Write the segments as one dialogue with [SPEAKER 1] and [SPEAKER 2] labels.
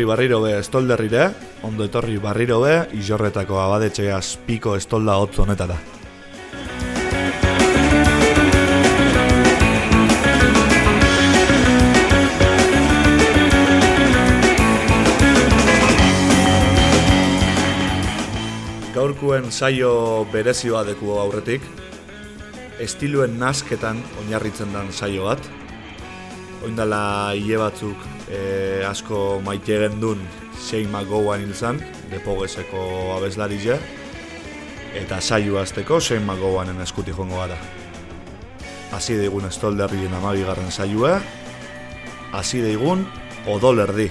[SPEAKER 1] Etorri barriro be estolderrire, ondo etorri barriro be, izorretako abadetxea piko estolda hotz honetara. Gaurkuen saio berezioa deku aurretik, estiluen nasketan oinarritzen den saio bat, oindala hile batzuk e, asko maite gendun Shane McGowan hil zan, depogeseko abeslari je, eta saio azteko Shane McGowanen eskuti jongo gara. Hasi daigun estolderrien amabigarren saioa, hasi daigun odolerdi.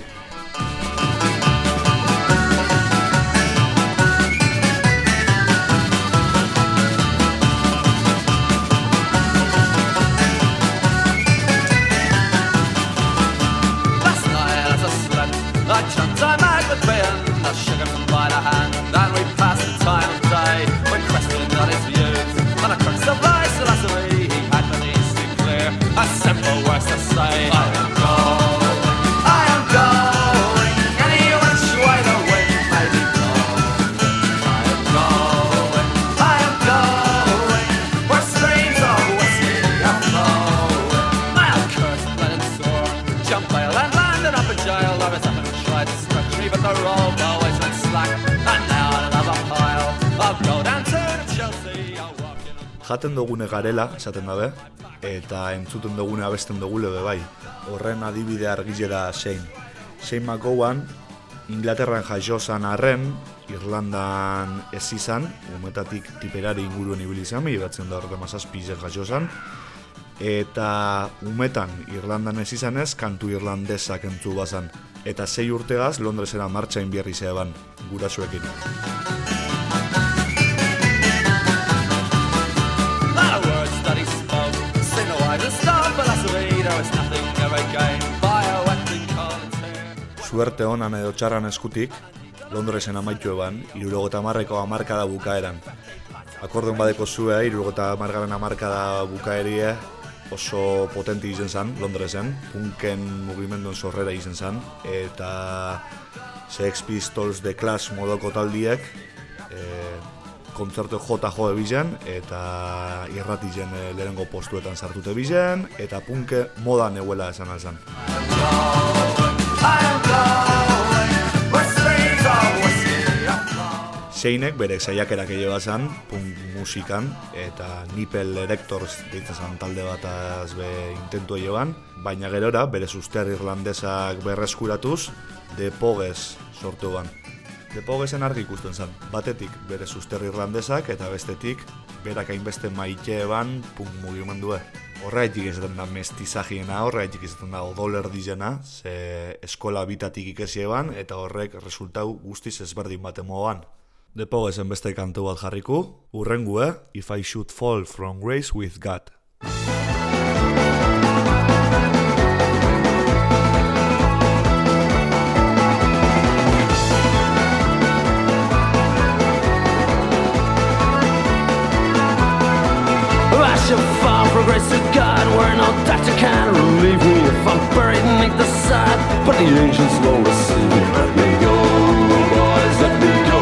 [SPEAKER 1] Jaten dugune garela, esaten dabe, eta entzuten dugune abesten dugule be bai. Horren adibide argilera Shane. Shane McGowan, Inglaterran jaio zan arren, Irlandan ez izan, umetatik tiperari inguruen ibili izan, mi batzen da horre mazazpi jaio zan, eta umetan Irlandan ez izanez, kantu irlandesak entzu bazan. Eta sei urtegaz Londresera martxain bierri zeban, gurasoekin. Suerte honan edo txarran eskutik, Londresen amaitu eban, irurogota marreko amarkada bukaeran. Akordon badeko zue, irurogota margaren amarkada bukaerie oso potenti izen zan, Londresen, punken mugimenduen sorrera izen zan, eta Sex Pistols The Clash modoko taldiek e, kontzertu jota jo ebizen, eta irratizen e, lehenengo postuetan sartute bizen, eta punke moda neuela esan alzan. Seinek bere saiakerak ere bazan, punk musikan, eta Nipel Erectors deitzen talde bataz be intentu joan, baina gerora bere suster irlandesak berreskuratuz, The Pogues sortu ban. The Poguesen argi ikusten zan, batetik bere suster irlandesak eta bestetik berak hainbeste maite eban punk mugimendue. Horraitik izaten da mestizajiena, horraitik izaten da odolerdizena, ze eskola bitatik ikesi eban, eta horrek resultau guztiz ezberdin bat emoan. The Pogesen beste kantu bat jarriku, urrengue, If I Should Fall From Grace With God.
[SPEAKER 2] No doctor can relieve me If I'm buried beneath the sod But the angels won't receive me. Let me go, boys, let me go,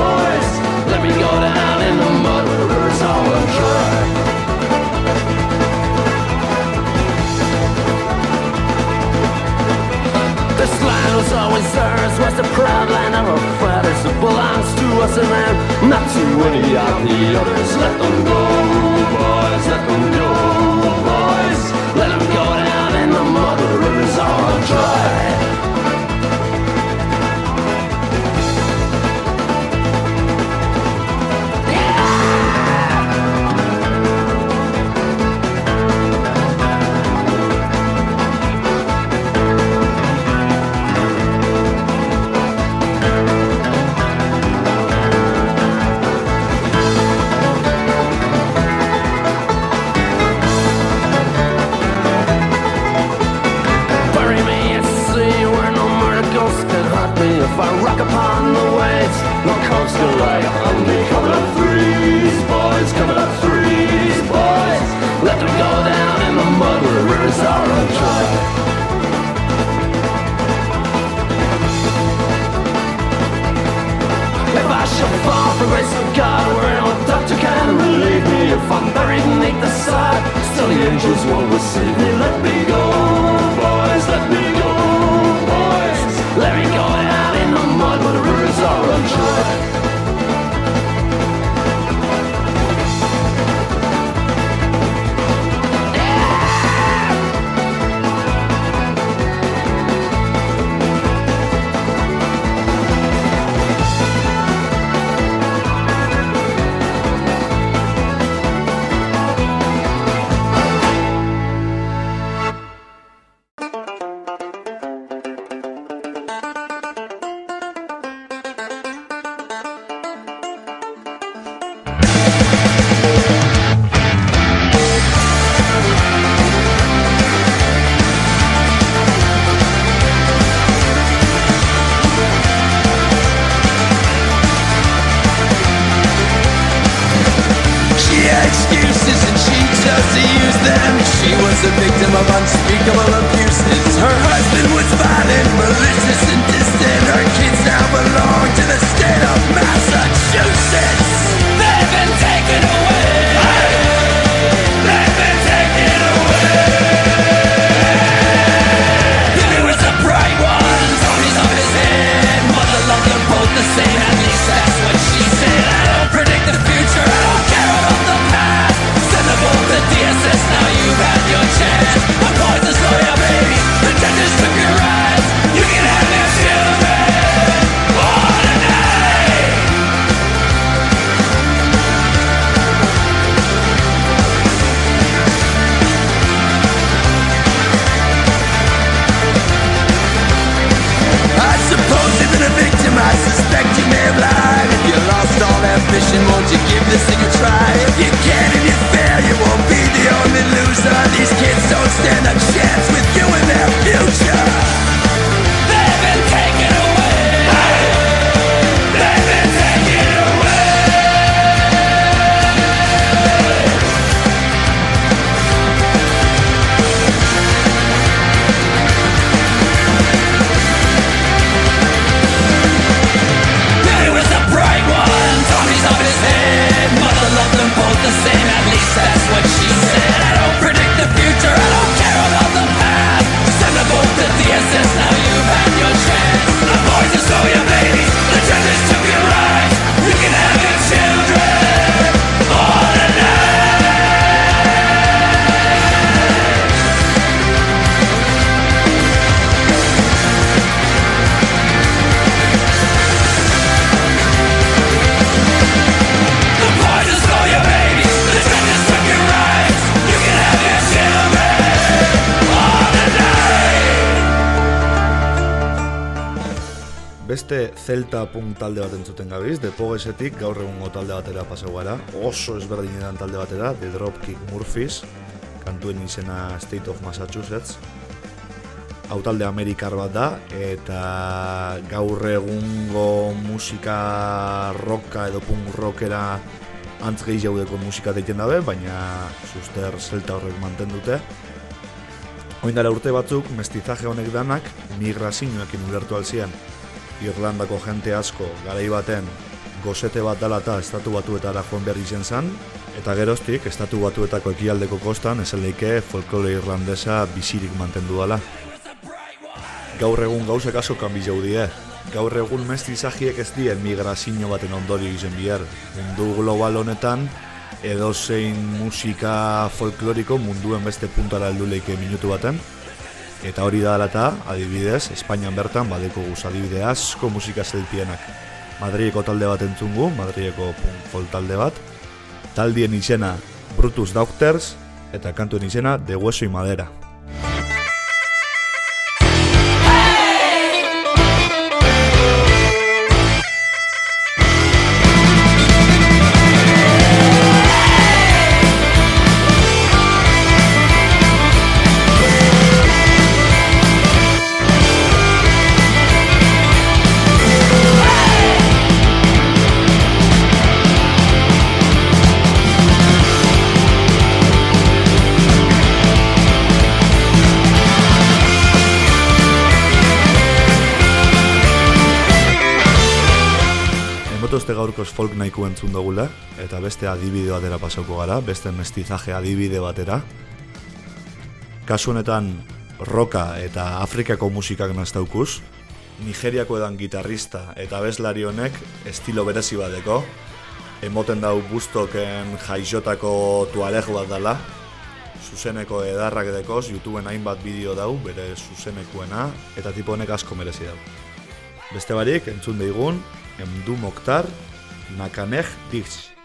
[SPEAKER 2] boys. Let me go down in the mud Where the rivers all run dry This land was always ours Was the proud land of our fathers It belongs to us and them. Not to any of the others. Let them go, boys Let them go,
[SPEAKER 3] and the mother of his own
[SPEAKER 4] drug. Celta punk talde bat entzuten gabiz, The Poguesetik gaur egungo talde batera pasau gara. Oso ezberdinetan talde batera, The Dropkick Murphys, kantuen izena State of Massachusetts. Hau talde amerikar bat da, eta gaur egungo musika rocka edo punk rockera antz gehiagudeko musika deiten dabe, baina suster zelta horrek manten dute. Oindala urte batzuk, mestizaje honek danak migrazioekin ulertu alzian. Irlandako jente asko garai baten gozete bat dala eta estatu batuetara joan behar izen zan, eta geroztik estatu batuetako ekialdeko kostan esan leike folklore irlandesa bizirik mantendu dala. Gaur egun gauzek asko kanbi die. Gaur egun mestizajiek ez dien migrazio baten ondorio izen bihar. Mundu global honetan, edozein musika folkloriko munduen beste puntara heldu leike minutu baten. Eta hori da eta, adibidez, Espainian bertan badeko guz adibide asko musika zeltienak. Madrileko talde bat entzungu, Madrileko punk talde bat. Taldien izena Brutus Doctors eta kantuen izena De Hueso y Madera. Gaurkoz folk nahiko entzun dugula, eta beste adibide batera pasauko gara, beste mestizaje adibide batera.
[SPEAKER 5] kasu honetan roka eta Afrikako musikak naztaukuz, Nigeriako edan gitarrista eta bezlari honek estilo berezi badeko, emoten dau bustoken jaixotako tuareg bat dela, zuzeneko edarrak dekoz, YouTubeen hainbat bideo dau, bere zuzenekuena, eta tipo honek asko merezi dau. Beste barik, entzun deigun, Emdu να κανέχ.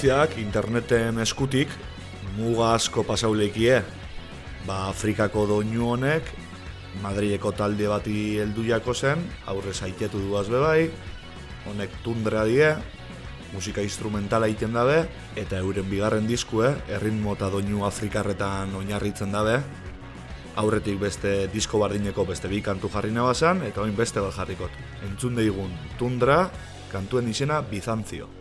[SPEAKER 5] Influentziak interneten eskutik muga asko pasauleikie. Ba, Afrikako doinu honek Madrileko talde bati heldu jako zen, aurre zaitetu duaz bebai, honek tundrea die, musika instrumentala egiten dabe, eta euren bigarren diskue, erritmo eta doinu afrikarretan oinarritzen dabe, aurretik beste disko bardineko beste bi kantu jarri nabazan, eta oin beste bat jarrikot. Entzun deigun, tundra, kantuen izena Bizantzio.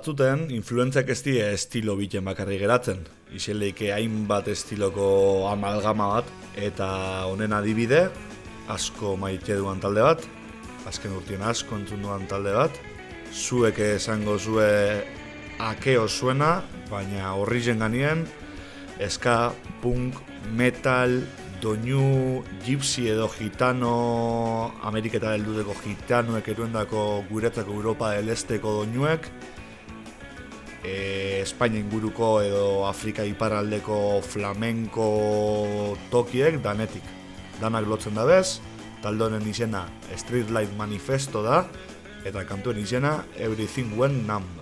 [SPEAKER 1] Batzuten, influentzak ez die estilo biten bakarri geratzen. Iseleike hainbat estiloko amalgama bat, eta honen adibide, asko maite duan talde bat, azken urtien asko entzun duan talde bat, zuek esango zue akeo zuena, baina horri ganien, eska, punk, metal, doinu, gypsy edo gitano, Ameriketa helduteko gitanoek eruendako guretzako Europa del Esteko doinuek, e, Espainia inguruko edo Afrika iparraldeko flamenko tokiek danetik. Danak lotzen da bez, talde honen izena Street Light Manifesto da, eta kantuen izena Everything Went Numb.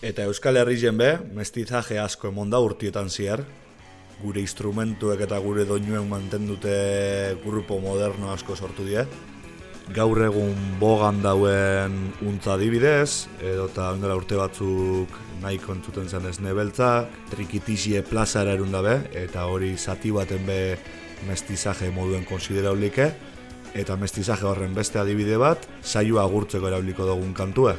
[SPEAKER 1] Eta Euskal Herrien be, mestizaje asko emonda urtietan ziar, gure instrumentuek eta gure doinuen mantendute grupo moderno asko sortu die. Gaur egun bogan dauen untza adibidez, edo eta ondela urte batzuk nahiko entzuten zen ez nebeltza, trikitizie plazara erun dabe, eta hori zati baten be mestizaje moduen konsideraulike, eta mestizaje horren beste adibide bat, saioa agurtzeko erabiliko dugun kantue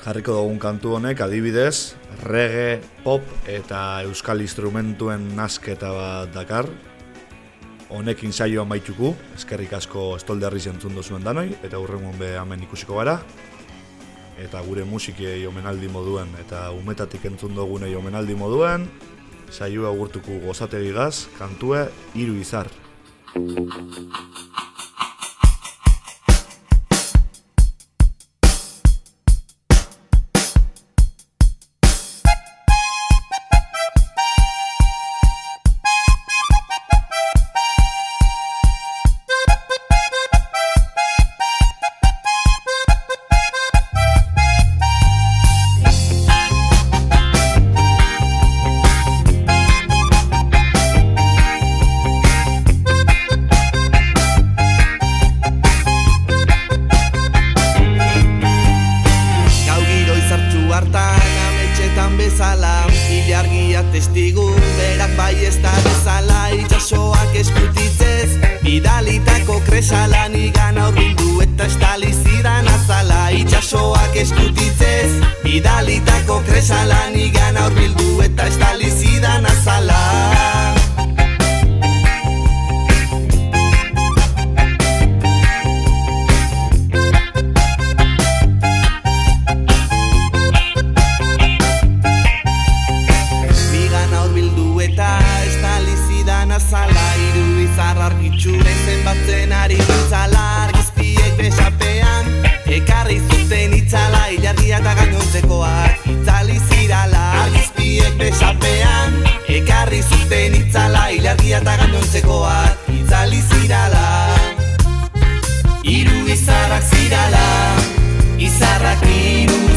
[SPEAKER 1] jarriko dugun kantu honek adibidez reggae, pop eta euskal instrumentuen nasketa bat dakar. Honekin saioa maituku, eskerrik asko estolderri zentzun duzuen danoi, eta hurrengon be hemen ikusiko gara. Eta gure musikei omenaldi moduen, eta umetatik entzun dugunei omenaldi moduen, saioa gurtuku gozategi gaz, kantue, hiru izar.
[SPEAKER 6] argitxure zenbatzen ari nintzala argizpiek besapean ekarri zuten itzala ilargia eta gainontzekoak. Itzali zirala argizpiek besapean ekarri zuten itzala ilargia eta gainontzekoak. Itzali zirala. Iru izarrak zirala izarrak iru